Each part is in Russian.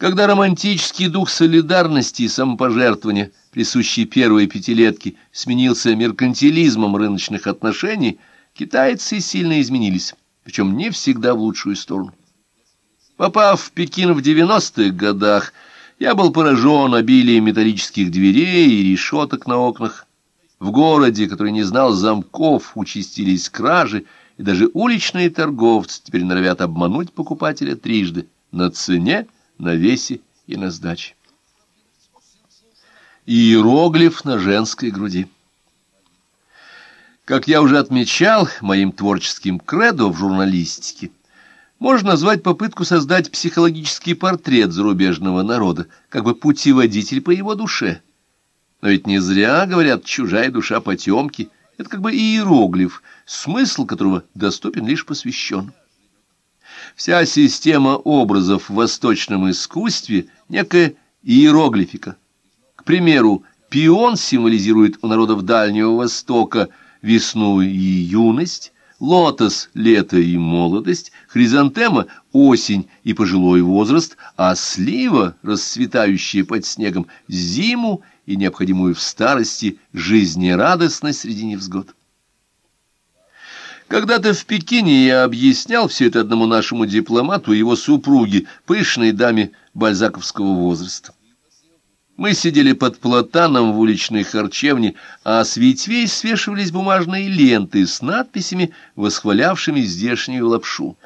Когда романтический дух солидарности и самопожертвования, присущий первой пятилетке, сменился меркантилизмом рыночных отношений, китайцы сильно изменились, причем не всегда в лучшую сторону. Попав в Пекин в 90-х годах, я был поражен обилием металлических дверей и решеток на окнах. В городе, который не знал замков, участились кражи, и даже уличные торговцы теперь норовят обмануть покупателя трижды на цене, на весе и на сдаче. Иероглиф на женской груди. Как я уже отмечал, моим творческим кредо в журналистике можно назвать попытку создать психологический портрет зарубежного народа, как бы путеводитель по его душе. Но ведь не зря, говорят, чужая душа потемки — это как бы иероглиф, смысл которого доступен лишь посвященным. Вся система образов в восточном искусстве — некая иероглифика. К примеру, пион символизирует у народов Дальнего Востока весну и юность, лотос — лето и молодость, хризантема — осень и пожилой возраст, а слива, расцветающая под снегом, — зиму и необходимую в старости жизнерадостность среди невзгод. Когда-то в Пекине я объяснял все это одному нашему дипломату и его супруге, пышной даме бальзаковского возраста. Мы сидели под платаном в уличной харчевне, а с ветвей свешивались бумажные ленты с надписями, восхвалявшими здешнюю лапшу.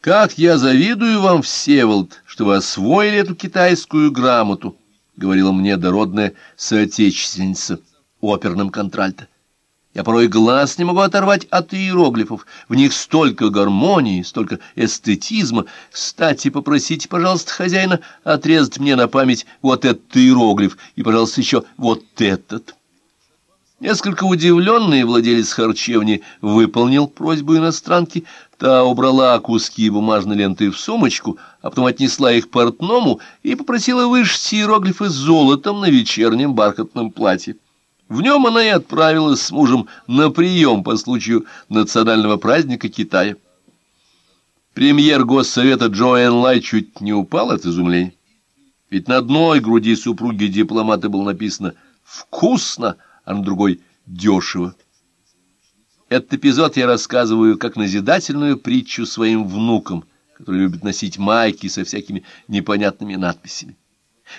«Как я завидую вам, Всеволод, что вы освоили эту китайскую грамоту!» — говорила мне дородная соотечественница оперным контральто. Я порой глаз не могу оторвать от иероглифов. В них столько гармонии, столько эстетизма. Кстати, попросите, пожалуйста, хозяина отрезать мне на память вот этот иероглиф и, пожалуйста, еще вот этот. Несколько удивленный владелец харчевни выполнил просьбу иностранки. Та убрала куски бумажной ленты в сумочку, а потом отнесла их портному и попросила вышить иероглифы золотом на вечернем бархатном платье. В нем она и отправилась с мужем на прием по случаю национального праздника Китая. Премьер Госсовета Джоэн Лай чуть не упал от изумления. Ведь на одной груди супруги дипломата было написано «вкусно», а на другой «дешево». Этот эпизод я рассказываю как назидательную притчу своим внукам, которые любят носить майки со всякими непонятными надписями.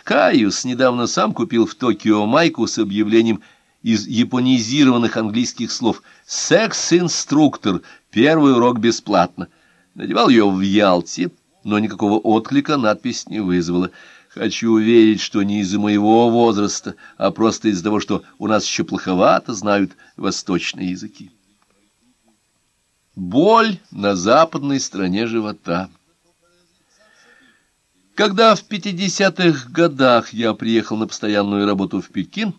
Каюс недавно сам купил в Токио майку с объявлением из японизированных английских слов «Секс-инструктор. Первый урок бесплатно». Надевал ее в Ялте, но никакого отклика надпись не вызвала. Хочу верить, что не из-за моего возраста, а просто из-за того, что у нас еще плоховато знают восточные языки. Боль на западной стороне живота. Когда в 50-х годах я приехал на постоянную работу в Пекин,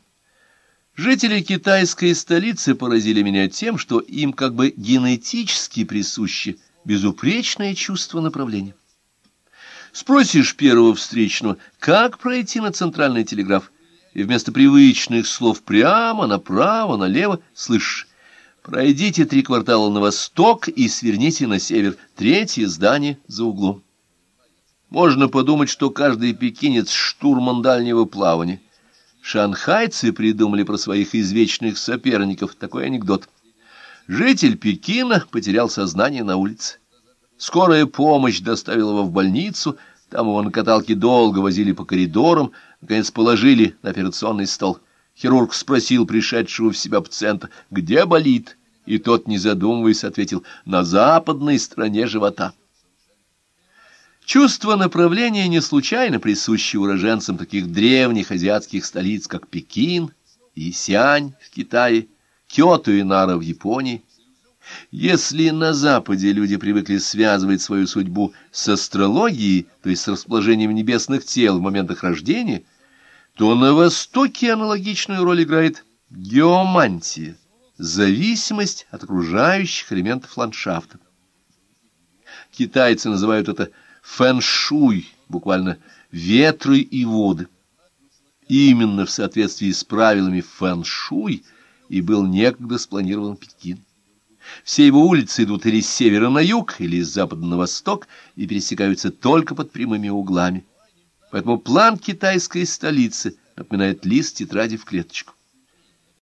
жители китайской столицы поразили меня тем, что им как бы генетически присуще безупречное чувство направления. Спросишь первого встречного, как пройти на центральный телеграф, и вместо привычных слов прямо, направо, налево слышишь «Пройдите три квартала на восток и сверните на север, третье здание за углом». Можно подумать, что каждый пекинец — штурман дальнего плавания. Шанхайцы придумали про своих извечных соперников такой анекдот. Житель Пекина потерял сознание на улице. Скорая помощь доставила его в больницу, там его на каталке долго возили по коридорам, наконец положили на операционный стол. Хирург спросил пришедшего в себя пациента, где болит, и тот, не задумываясь, ответил, на западной стороне живота. Чувство направления не случайно присуще уроженцам таких древних азиатских столиц, как Пекин и Сиань в Китае, Киото и Нара в Японии. Если на Западе люди привыкли связывать свою судьбу с астрологией, то есть с расположением небесных тел в моментах рождения, то на Востоке аналогичную роль играет геомантия, зависимость от окружающих элементов ландшафта. Китайцы называют это фэншуй, буквально ветры и воды. Именно в соответствии с правилами фэншуй и был некогда спланирован Пекин. Все его улицы идут или с севера на юг, или с запада на восток и пересекаются только под прямыми углами. Поэтому план китайской столицы напоминает лист тетради в клеточку.